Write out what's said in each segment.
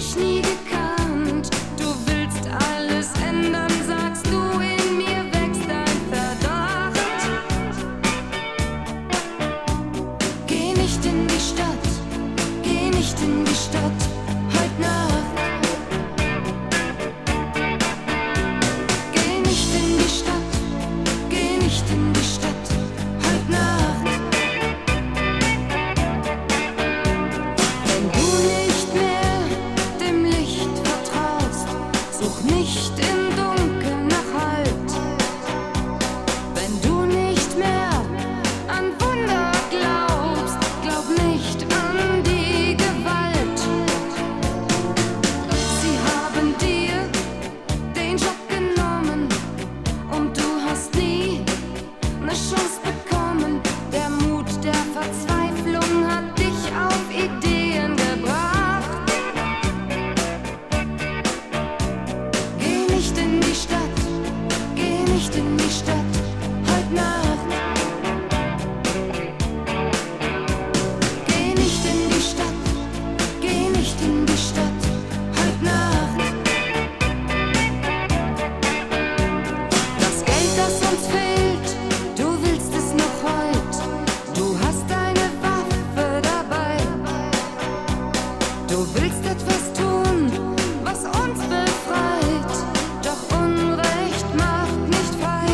dich nie gekannt. Du willst alles ändern, sagst du, in mir wächst ein Verdacht. Geh nicht in die Stadt, geh nicht in die Stadt. the shore. Du willst etwas tun, was uns befreit, doch Unrecht macht nicht frei.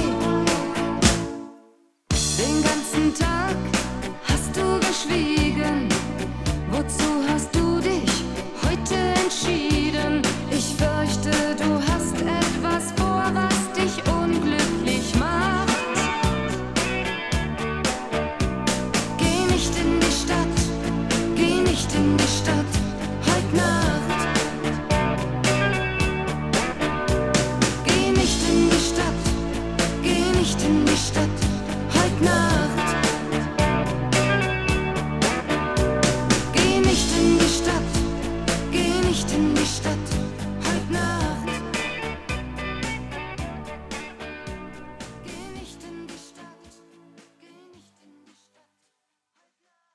Den ganzen Tag hast du geschwiegen, wozu hast du dich heute entschieden? Ich fürchte, du hast etwas vor, was dich unglücklich macht. Geh nicht in die Stadt, geh nicht in die Stadt.